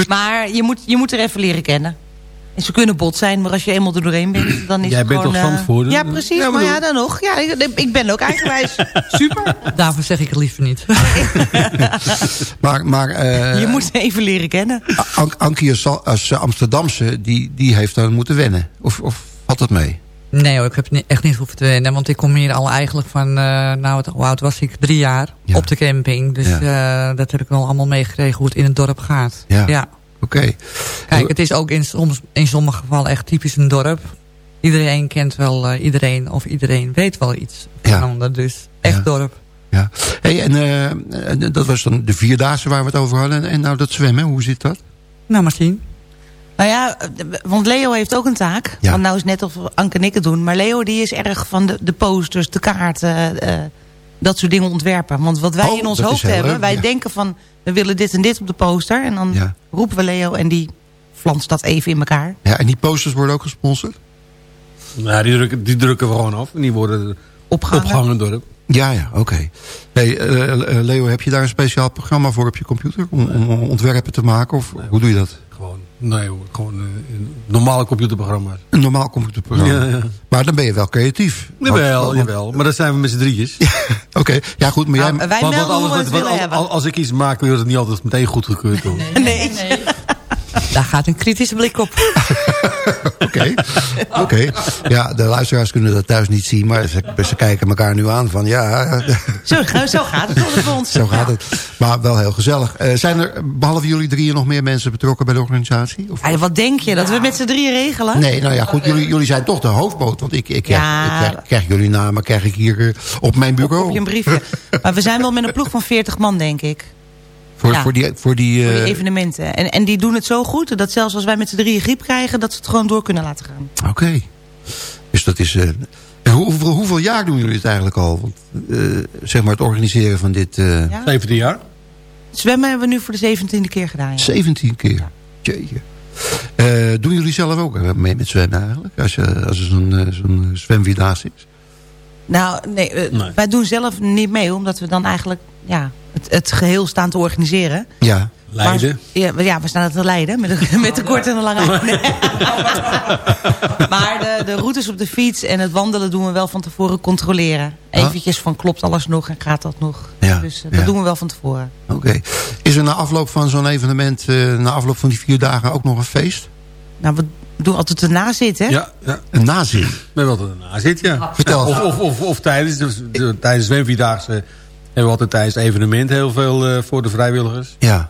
Maar je moet, je moet er even leren kennen. En ze kunnen bot zijn, maar als je eenmaal er doorheen bent, dan is Jij het bent gewoon... toch eh, Zandvoorter? Ja, precies, Ja, maar bedoel- ja, dan nog. Ja, ik, ik ben ook eigenwijs. Super. Daarvoor zeg ik het liever niet. Maar, maar eh, je moet ze even leren kennen. An- Ankie als, als Amsterdamse, die, die heeft dan moeten wennen. Of, of had dat mee? Nee hoor, ik heb echt niet hoeven te wennen. Want ik kom hier al eigenlijk van, eh, nou hoe oud was ik? Drie jaar op de camping. Dus eh, dat heb ik wel allemaal meegekregen hoe het in het dorp gaat. Ja. Oké. Kijk, het is ook in, soms, in sommige gevallen echt typisch een dorp. Iedereen kent wel eh, iedereen of iedereen weet wel iets van ander. Dus echt dorp. Ja. Hey, en dat was dan de vierdaagse waar we het over hadden. En, nou dat zwemmen, hoe zit dat? Nou, maar zien. Nou ja, want Leo heeft ook een taak. Ja. Want nou is net of Anke en ik het doen. Maar Leo die is erg van de, de posters, de kaarten, eh, dat soort dingen ontwerpen. Want wat wij Oh, in ons hoofd hebben, leuk, wij ja. denken van... we willen dit en dit op de poster. En dan Ja. roepen we Leo en die flanst dat even in elkaar. Ja, en die posters worden ook gesponsord? Nou, die drukken, die drukken we gewoon af. En die worden opgehangen, opgehangen door hem. Ja, ja, oké. Hey, eh, eh, Leo, heb je daar een speciaal programma voor op je computer? Om, om ontwerpen te maken? Of hoe doe je dat? Nee hoor, gewoon eh, een normale computerprogramma's. Een normaal computerprogramma. Ja, ja. Maar dan ben je wel creatief. Jawel, Want- jawel. Maar dat zijn we met z'n drietjes. Oké, ja goed, maar jij... Nou, wij Want- want melden hoe we alles het wat- willen als, hebben. als, als ik iets maak, wordt het niet altijd meteen goedgekeurd. hoor. Nee. Daar gaat een kritische blik op. Oké, oké. Ja, de luisteraars kunnen dat thuis niet zien, maar ze, ze kijken elkaar nu aan van ja, Zo, zo gaat het voor ons. zo gaat het. Maar wel heel gezellig. Eh, zijn er behalve jullie drieën nog meer mensen betrokken bij de organisatie? Of? Ja, wat denk je, dat we met z'n drieën regelen? Nee, nou ja, goed, jullie, jullie zijn toch de hoofdboot. Want ik, ik, krijg, Ja. ik krijg, krijg jullie namen krijg ik hier eh, op mijn bureau. Op je een briefje. Maar we zijn wel met een ploeg van 40 man, denk ik. Voor, Ja. voor die, voor die, Voor die eh, evenementen. En, en die doen het zo goed dat zelfs als wij met z'n drieën griep krijgen... dat ze het gewoon door kunnen laten gaan. Oké. Dus dat is... eh, en hoe, hoeveel, hoeveel jaar doen jullie het eigenlijk al? Want, eh, zeg maar het organiseren van dit... eh, Ja? 17 jaar. Zwemmen hebben we nu voor de 17e keer gedaan. ja. 17 keer. Jeetje. Eh, doen jullie zelf ook mee met zwemmen eigenlijk? Als, je, als er zo'n zo'n zwemvierdaagse is? Nou, nee, Nee. wij doen zelf niet mee... omdat we dan eigenlijk ja, het, het geheel staan te organiseren. Ja. Leiden. Maar, ja, ja, we staan het te leiden. Met de, met de korte en de lange. Nee. maar de, de routes op de fiets en het wandelen doen we wel van tevoren controleren. Eventjes van klopt alles nog en gaat dat nog. Ja, Dus eh, dat ja. doen we wel van tevoren. Oké. Is er na afloop van zo'n evenement, eh, na afloop van die vier dagen ook nog een feest? Nou, we doen altijd erna zitten. Ja, ja. Een nazit? We hebben altijd een nazit, ja. Vertel. Of, of, of, of tijdens, dus, de, tijdens de zwemvierdaagse hebben we altijd tijdens het evenement heel veel eh, voor de vrijwilligers. Ja.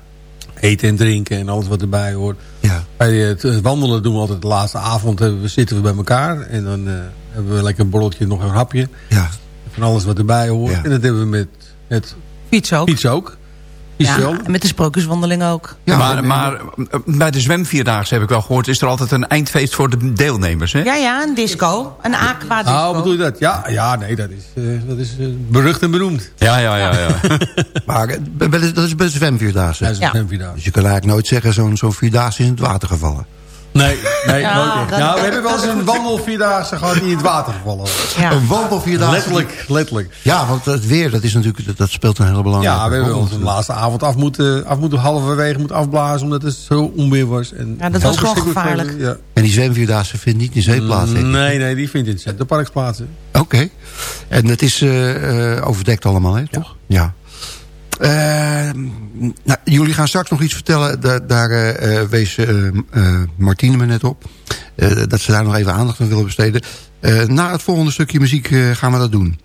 Eten en drinken en alles wat erbij hoort. Ja. Bij het wandelen doen we altijd de laatste avond eh, we zitten we bij elkaar. En dan eh, hebben we lekker een borreltje, nog een hapje. Ja. Van alles wat erbij hoort. Ja. En dat hebben we met het Fiets ook. fiets ook. Fiets Ja, met de sprookjeswandeling ook. Ja, maar, maar eh, bij de zwemvierdaagse heb ik wel gehoord... is er altijd een eindfeest voor de deelnemers, hè? Ja, ja, een disco. Een aqua disco. Oh, bedoel je dat? Ja, ja nee, dat is, eh, dat is eh, berucht en beroemd. Ja, ja, ja. ja. Maar bij de- dat is bij de zwemvierdaagse. Dat is een Ja. zwemvierdaagse. Dus je kan eigenlijk nooit zeggen, zo'n zo'n vierdaagse is in het water gevallen. Nee, nee Ja, nooit echt. dat- Nou, we hebben wel eens een wandelvierdaagse gehad die in het water gevallen was. Ja. Een wandelvierdaagse. Letterlijk, letterlijk. Ja, want het weer, dat, is natuurlijk, dat, dat speelt een hele belangrijke Ja, we hebben rol. ons de laatste avond af moeten, af moeten halverwege moeten afblazen omdat het zo onweer was. En Ja, dat was gewoon gevaarlijk. Ja. En die zwemvierdaagse vindt niet in zee plaats. denk ik. Nee, nee, die vindt in het centerparks plaats. Oké. En het is eh, eh, overdekt allemaal, hè? Toch? Ja. Eh, nou, jullie gaan straks nog iets vertellen. Daar, daar eh, eh, wees eh, Martine me net op. Dat ze daar nog even aandacht aan willen besteden. Na het volgende stukje muziek gaan we dat doen.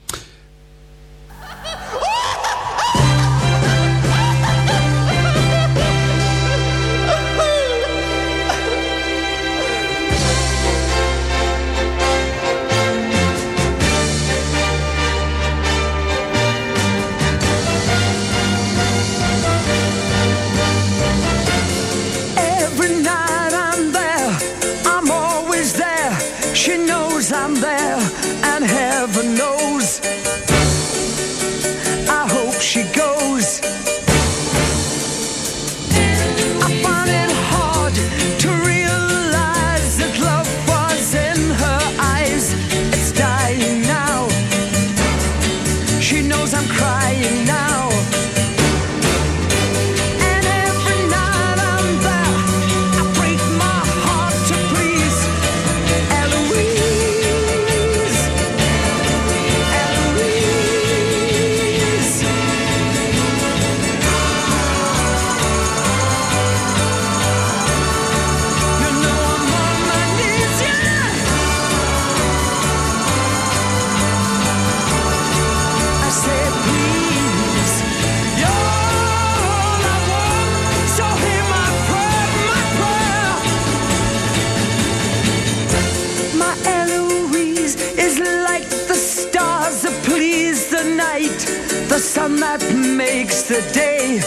The day,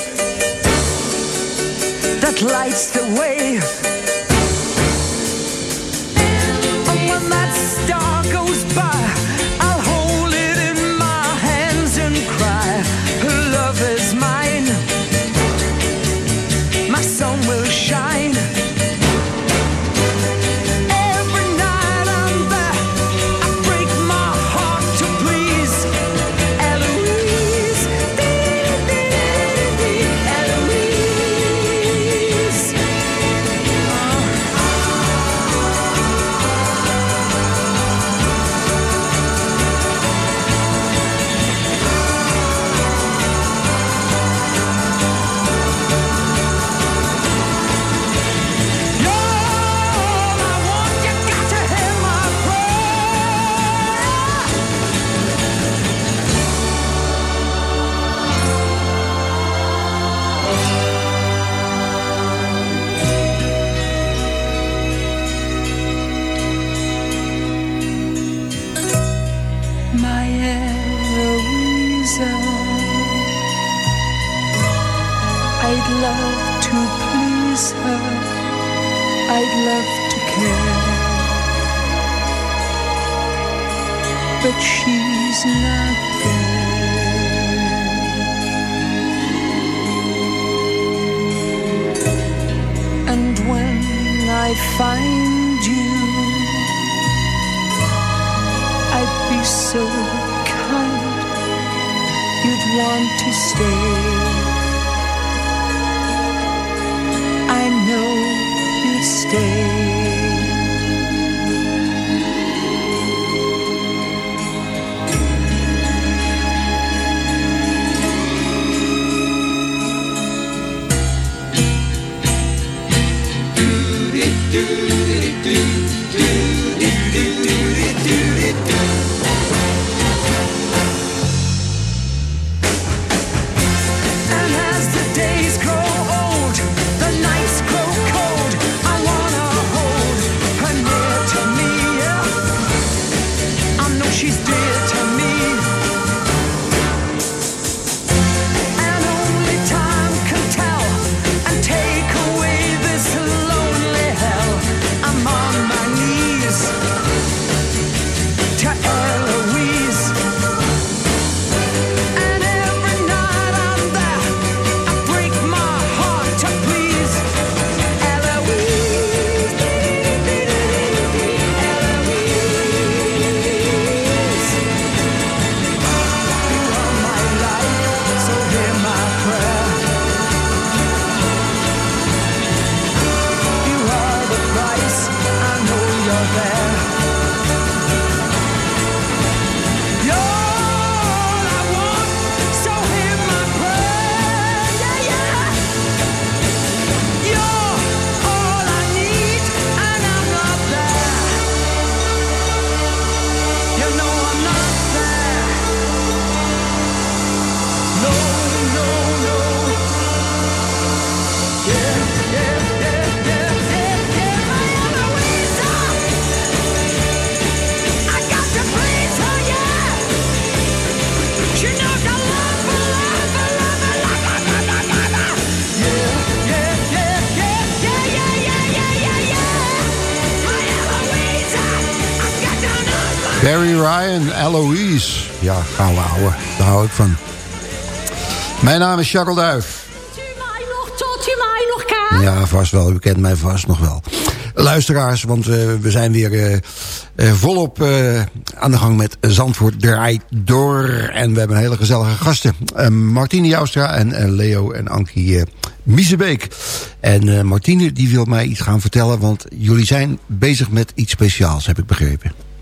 that lights the way. Barry Ryan, Eloise. Ja, gaan we houden. Daar hou ik van. Mijn naam is Jacques Duif. Tot u mij nog kan. Ja, vast wel. U kent mij vast nog wel. Luisteraars, want eh, we zijn weer eh, eh, volop aan de gang met Zandvoort draait door. En we hebben hele gezellige gasten. Martine Joustra en Leo en Ankie Miezebeek. En Martine die wil mij iets gaan vertellen, want jullie zijn bezig met iets speciaals, heb ik begrepen.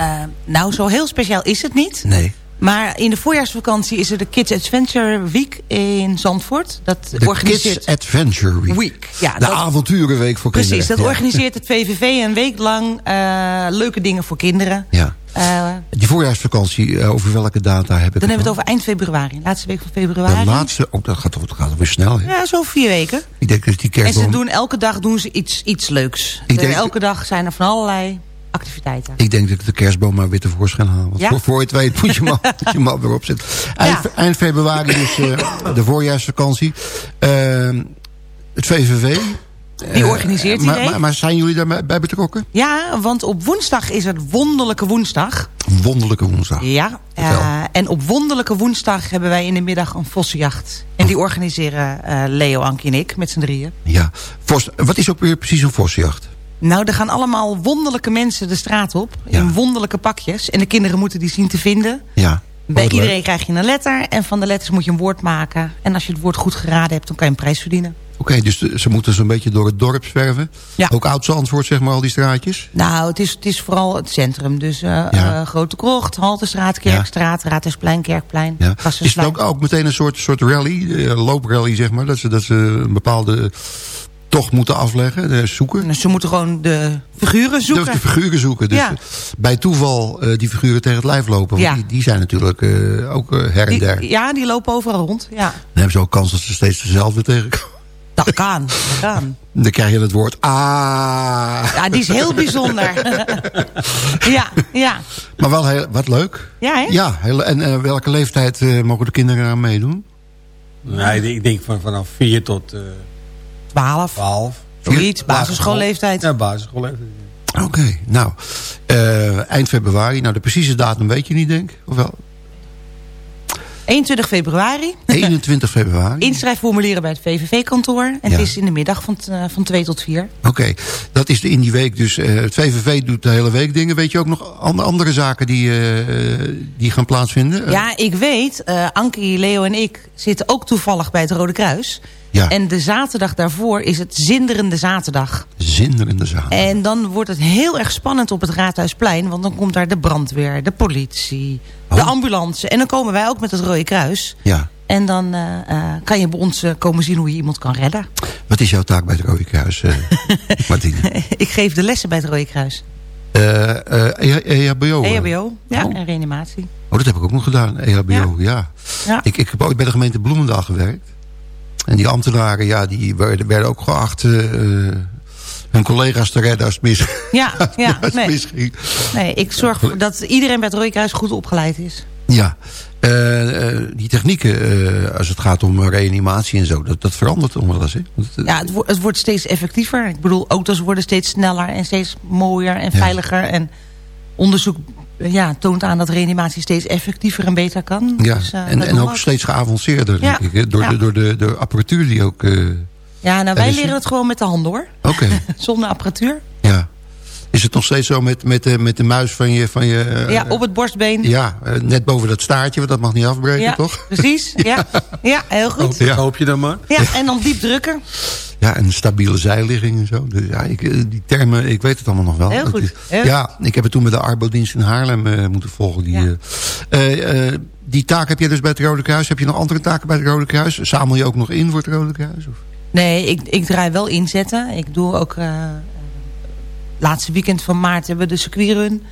Eh, nou, zo heel speciaal is het niet. Nee. Maar in de voorjaarsvakantie is er de Kids Adventure Week in Zandvoort. Dat De organiseert... Kids Adventure Week. Week, ja, de dat- avonturenweek voor Precies, kinderen. dat Ja. organiseert het VVV een week lang eh, leuke dingen voor kinderen. Ja. Eh, Die voorjaarsvakantie, over welke data heb ik dan hebben we het over eind februari. Laatste week van De februari. laatste, ook dat gaat, dat gaat weer snel. Hè? Ja, zo vier weken. Ik denk dat die En ze doen elke dag doen ze iets, iets leuks. Ik denk- elke dag zijn er van allerlei activiteiten. Ik denk dat ik de kerstboom maar weer tevoorschijn haal. Want Ja? voor, voor je het weet moet je hem, al- moet je hem al weer opzetten. Eind, eind februari dus de voorjaarsvakantie. Ehm, het VVV. Die eh, organiseert die maar, maar, maar zijn jullie daarbij bij betrokken? Ja, want op woensdag is het Wonderlijke Woensdag. Wonderlijke woensdag. Ja, eh, en op Wonderlijke Woensdag hebben wij in de middag een vossenjacht. En die organiseren Leo, Ankie en ik met z'n drieën. Ja. Vos, wat is ook weer precies een vosjacht? Nou, er gaan allemaal wonderlijke mensen de straat op. In wonderlijke pakjes. En de kinderen moeten die zien te vinden. Ja. Bij iedereen leuk. krijg je een letter. En van de letters moet je een woord maken. En als je het woord goed geraden hebt, dan kan je een prijs verdienen. Oké, dus ze moeten zo'n beetje door het dorp zwerven. Ja. Ook oud-Zandvoort, zeg maar, al die straatjes. Nou, het is, het is vooral het centrum. Dus eh, Ja. eh, Grote Krocht, Haltestraat, Kerkstraat, Raadhuisplein, Kerkplein. Ja. Is het ook, ook meteen een soort, soort rally, eh, looprally, zeg maar? Dat ze, dat ze een bepaalde tocht moeten afleggen, zoeken? Dus ze moeten gewoon de figuren zoeken. De, de figuren zoeken. Dus Ja. eh, bij toeval eh, die figuren tegen het lijf lopen. Want Ja. die, die zijn natuurlijk eh, ook eh, her en der. Die, ja, die lopen overal rond. Ja, Dan hebben ze ook kans dat ze steeds dezelfde tegenkomen. dat kan. Dat kan. Dan krijg je het woord ah. Ja, die is heel bijzonder. ja, ja. Maar wel heel, wat leuk. Ja, hè? Ja, heel, en eh, welke leeftijd eh, mogen de kinderen aan meedoen? Nee, ik denk van, vanaf 4 tot eh 12. 12. Zoiets, basisschoolleeftijd. Ja, basisschoolleeftijd. Oké, nou, eh, eind februari. Nou, de precieze datum weet je niet, denk ik. Of wel? 21 februari. 21 februari. Inschrijfformulieren bij het VVV-kantoor. En Ja. het is in de middag van, eh, van 2 tot 4. Oké, dat is in die week. Dus eh, het VVV doet de hele week dingen. Weet je ook nog an- andere zaken die, die gaan plaatsvinden? Ja, ik weet, Ankie, Leo en ik zitten ook toevallig bij het Rode Kruis. Ja. En de zaterdag daarvoor is het Zinderende Zaterdag. Zinderende zaken. En dan wordt het heel erg spannend op het Raadhuisplein. Want dan komt daar de brandweer, de politie, de ambulance. En dan komen wij ook met het Rode Kruis. Ja. En dan eh, eh, kan je bij ons eh, komen zien hoe je iemand kan redden. Wat is jouw taak bij het Rode Kruis, Martine? ik geef de lessen bij het Rode Kruis. Eh eh, E- EHBO. eh. EHBO, ja, en reanimatie. Oh, dat heb ik ook nog gedaan. EHBO, ja. Ja. Ik, ik heb ooit bij de gemeente Bloemendaal gewerkt. En die ambtenaren, ja, die werden, werden ook geacht eh, hun collega's te redden als het mis, Ja, ja, nee. misging. nee. Ik zorg dat iedereen bij het Rode Kruis goed opgeleid is. Ja, Eh, eh, die technieken, als het gaat om reanimatie en zo, dat, dat verandert eens. Hè? Eh, Ja, het, wo- het wordt steeds effectiever. Ik bedoel, auto's worden steeds sneller en steeds mooier en veiliger. En onderzoek ja, toont aan dat reanimatie steeds effectiever en beter kan. ja. Dus, eh, en, en ook steeds geavanceerder, Ja. denk ik. Hè? Door, Ja. de, door de, de apparatuur die ook... eh, Ja, nou wij leren het gewoon met de handen hoor. Oké, Zonder apparatuur. Is het nog steeds zo met, met, de, met de muis van je... Van je eh, ja, op het borstbeen. Ja, eh, net boven dat staartje, want dat mag niet afbreken, Ja, toch? precies. Ja, ja heel goed. Ja. Hoop je dan maar. Ja, en dan diep drukken. Ja, en stabiele zijligging en zo. Dus ja, ik, eh, die termen, ik weet het allemaal nog wel. Heel goed, is- heel ja, ik heb het toen met de arbodienst in Haarlem eh, moeten volgen. Die, Ja. eh, eh, eh, die taak heb je dus bij het Rode Kruis. Heb je nog andere taken bij het Rode Kruis? Zamel je ook nog in voor het Rode Kruis? Of? Nee, ik, ik draai wel inzetten. Ik doe ook... laatste weekend van maart hebben we de circuitrun.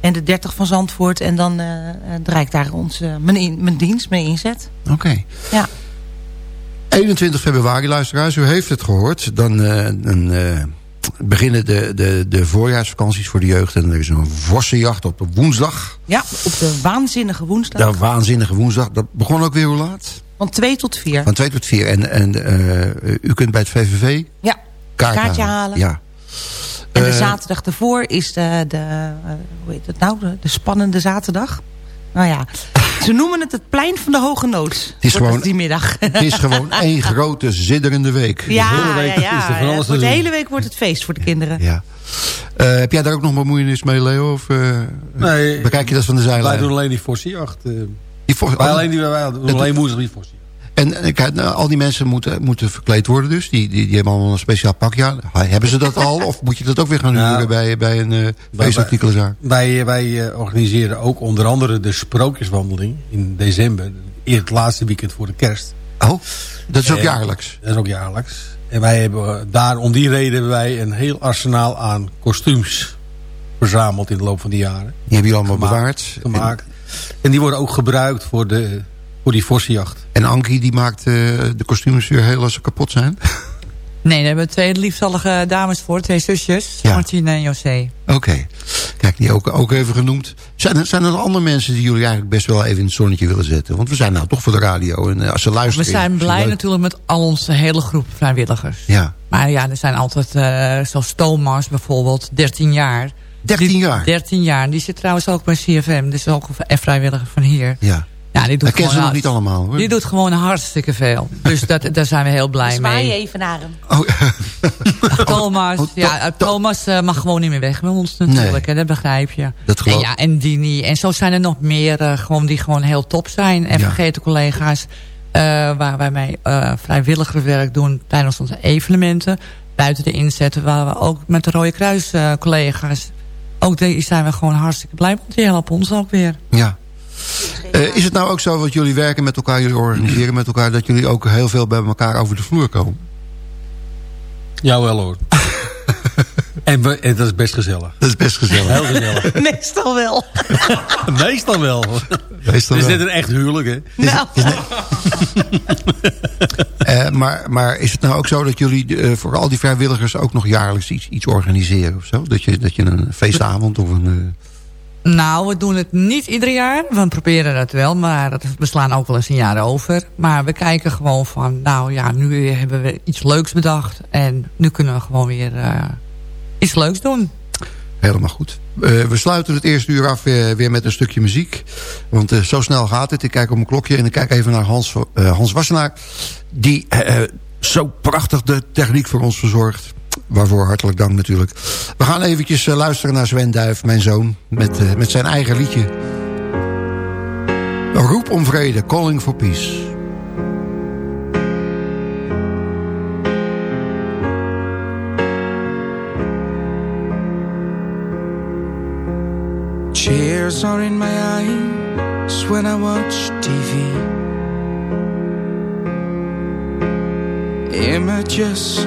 En de 30 van Zandvoort. En dan eh, eh, draai ik daar ons, eh, mijn, in- mijn dienst mee inzet. Oké. Ja. 21 februari, luisteraars, u heeft het gehoord. Dan, dan beginnen de, de, de voorjaarsvakanties voor de jeugd. En er is een vossenjacht op woensdag. Ja, op de waanzinnige woensdag. De waanzinnige woensdag. Dat begon ook weer hoe laat? Van 2 tot 4. Van 2 tot 4. En, en u kunt bij het VVV Ja, kaart kaartje halen. Ja. En de Eh, zaterdag ervoor is de, de eh, hoe heet het nou, de, de spannende zaterdag. Nou ja, ze noemen het het plein van de hoge nood. Het is gewoon- die middag. Het is gewoon één grote zidderende week. Ja, de hele week ja, ja. is er van ja, alles de hele week wordt het feest voor de kinderen. Ja. Eh, heb jij daar ook nog bemoeienis mee, Leo? Of eh, Nee, bekijk je dat van de Wij zijlijn? doen alleen die eh. Die wij alleen, die, wij doen alleen woensdag die Fossie. En, kijk, nou, al die mensen moeten, moeten verkleed worden dus. Die, die, die hebben allemaal een speciaal pakje aan. Hebben ze dat al? Of moet je dat ook weer gaan Nou, huren bij, bij een eh feestartikelenzaak? Wij, wij eh, organiseren ook onder andere de sprookjeswandeling in december. Het laatste weekend voor de kerst. Oh, dat is ook En- jaarlijks? Dat is ook jaarlijks. En wij hebben eh, daar, om die reden hebben wij een heel arsenaal aan kostuums verzameld in de loop van die jaren. Die hebben jullie allemaal Gemaakt, bewaard. Gemaakt. En die worden ook gebruikt voor, de, voor die vossenjacht. En Ankie die maakt eh, de kostuums weer heel als ze kapot zijn? Nee, daar hebben we twee liefstallige dames voor. Twee zusjes. Ja. Martine en José. Oké. Kijk, die ook, ook even genoemd. Zijn er, zijn er nog andere mensen die jullie eigenlijk best wel even in het zonnetje willen zetten? Want we zijn nou toch voor de radio. En eh, als ze We luisteren... zijn is het blij natuurlijk met al onze hele groep vrijwilligers. Ja. Maar ja, er zijn altijd, eh zoals Thomas bijvoorbeeld, 13 jaar. 13 jaar? 13 jaar. Die zit trouwens ook bij CFM. Dus ook een vrijwilliger van hier. Ja. Ja, die doet Dat kennen ze nog niet allemaal hoor. Die doet gewoon hartstikke veel. Dus dat, daar zijn we heel blij mee. even naar hem. Thomas, ja, eh, Thomas eh, mag gewoon niet meer weg met ons natuurlijk. hè, dat begrijp je. Dat geloof- en, ja, en Dini. En zo zijn er nog meer eh, gewoon, die gewoon heel top zijn. En Ja. vergeten collega's eh, waar wij mee eh, vrijwilligerswerk doen tijdens onze evenementen. Buiten de inzetten waar we ook met de Rode Kruis eh, collega's... Ook die zijn we gewoon hartstikke blij, want die helpen ons ook weer. Ja. Eh, is het nou ook zo dat jullie werken met elkaar, jullie organiseren met elkaar... dat jullie ook heel veel bij elkaar over de vloer komen? Jawel hoor. en, we, en dat is best gezellig. Dat is best gezellig. Heel gezellig. Meestal wel. Meestal wel. Meestal Het is net een echt huwelijk hè. Nou, Eh, maar, maar is het nou ook zo dat jullie eh, voor al die vrijwilligers... ook nog jaarlijks iets, iets organiseren of zo? Dat je, dat je een feestavond of een... Nou, we doen het niet ieder jaar. We proberen het wel, maar we slaan ook wel eens een jaar over. Maar we kijken gewoon van, nou ja, nu hebben we iets leuks bedacht. En nu kunnen we gewoon weer eh, iets leuks doen. Helemaal goed. Eh, we sluiten het eerste uur af eh, weer met een stukje muziek. Want zo snel gaat het. Ik kijk op mijn klokje en ik kijk even naar Hans, Hans Wassenaar. Die zo prachtig de techniek voor ons verzorgt. Waarvoor hartelijk dank natuurlijk. We gaan eventjes eh, luisteren naar Sven Duif, mijn zoon. Met, eh, met zijn eigen liedje. Roep om vrede, calling for peace. Tears are in my eyes when I watch TV. Images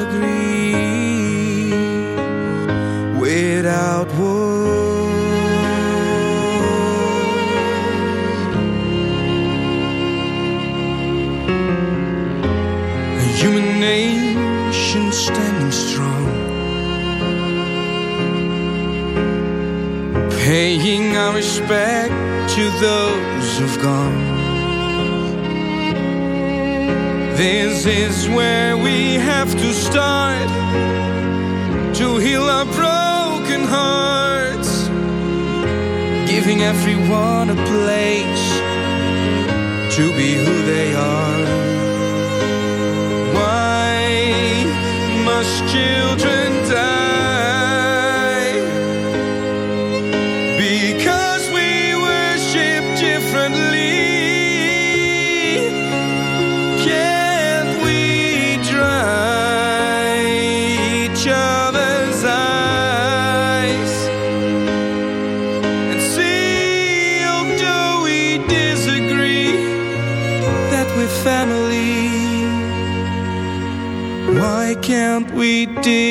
human nation standing strong, paying our respect to those who've gone. This is where we have to start to heal our broken hearts, giving everyone a place to be who they are. Must children die? We